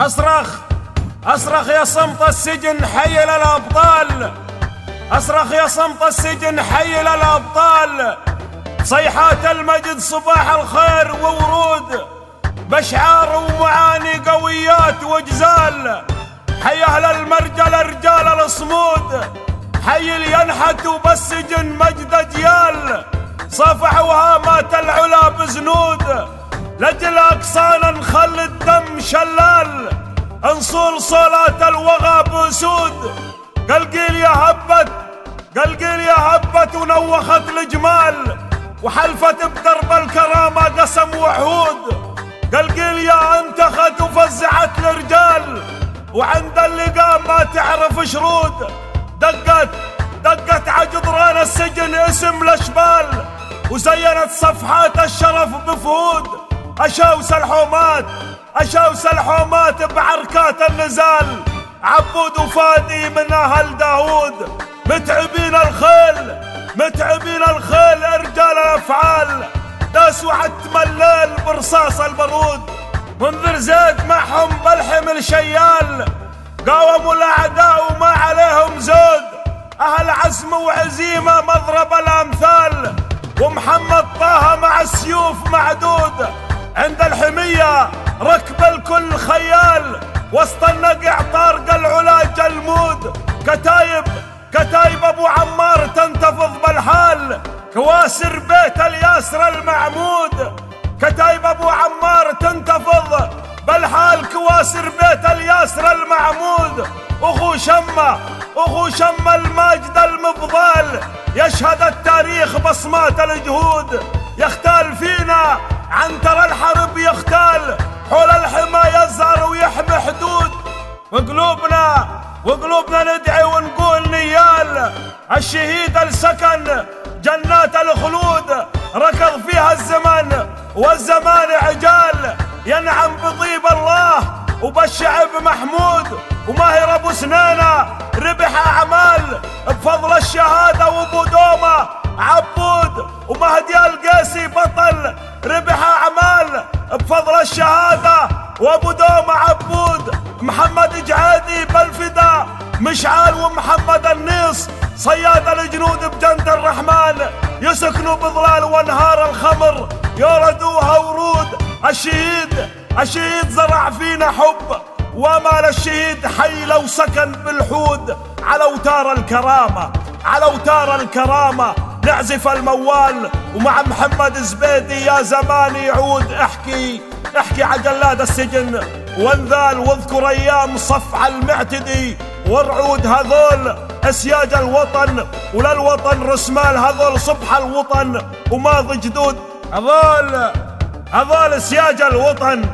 أصرخ أصرخ يا صمت السجن حي للأبطال. أصرخ يا صمت السجن حي للأبطال. صيحات المجد صباح الخير وورود. بشعار ومعاني قويات وجزال. حي أهل المرجل رجال الصمود حي الينحت وبالسجن مجد أجيال. صافحوا هامات العلا بزنود. لجل أقصانا نخلي الدم شلال انصول صلاة الوغى بسود قلقيل يا هبت قلقيل يا هبت ونوخت الجمال. وحلفت بدرب الكرامة قسم وعهود قلقيل يا انتخت وفزعت الرجال. وعند اللقاء ما تعرف شرود. دقت دقت عجدران السجن اسم الاشبال. وزينت صفحات الشرف بفهود. اشوس الحومات اشوس الحومات بعركات النزال. عبود وفادي من أهل داود متعبين الخيل متعبين الخيل رجال الأفعال. داسوا عتم الليل برصاص البرود. منذر زيد معهم بالحمل شيال. قاوموا الأعداء وما عليهم زود. أهل عزم وعزيمة مضرب الأمثال. ومحمد طه مع السيوف معدود. عند الحمية ركب الكل خيال وسط النقع طارق العلا جلمود كتايب كتايب أبو عمار تنتفض بالحال. كواسر بيت الياسر المعمود. كتايب أبو عمار تنتفض بالحال. كواسر بيت الياسر المعمود. أخو شمة أخو شمة الماجد المفضال. يشهد التاريخ بصمات الجهود. يختال فينا عنتر الحرب يختال وقلوبنا ندعي ونقول نيال الشهيد السكن جنات الخلود ركض فيها الزمن والزمان عجال ينعم بطيب الله وبالشعب محمود وماهر ابو سنينه ربح أعمال بفضل الشهادة وابو دومه عبود ومهدي القيسي بطل ربح أعمال بفضل الشهادة وابو دومه عبود محمد جعيدي بالفدا مشعل ومحمد النيص صياد الجنود بجند الرحمن يسكنوا بظلال وانهار الخمر. يوردوها ورود الشهيد الشهيد زرع فينا حب. وما للشهيد حي لو سكن بالحود. على أوتار الكرامة على أوتار الكرامة. نعزف الموال ومع محمد زبيدي يا زمان يعود. احكي احكي عجلاد السجن. وانذال واذكر أيام صفع المعتدي. والرعود هذول أسياج الوطن وللوطن رسمال هذول صبح الوطن وماضي جدود. هذول هذول سياج الوطن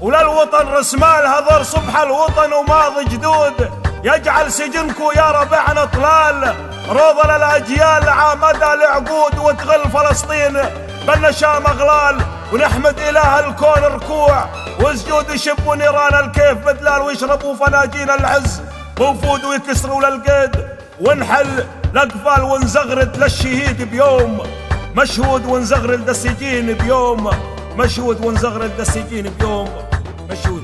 وللوطن رسمال هذول صبح الوطن وماضي جدود. يجعل سجنكو يا ربعنا طلال روضة للأجيال عامدة لعقود وتغل فلسطين. بالنشام أغلال ونحمد إله الكون ركوع وسجود يشبوا نيران الكيف بدلال ويشربوا فناجين العز. وفود ويكسروا للقيد ونحل الأقفال ونزغرد للشهيد بيوم. مشهود ونزغرد للسجين بيوم. مشهود ونزغرد للسجين بيوم. مشهود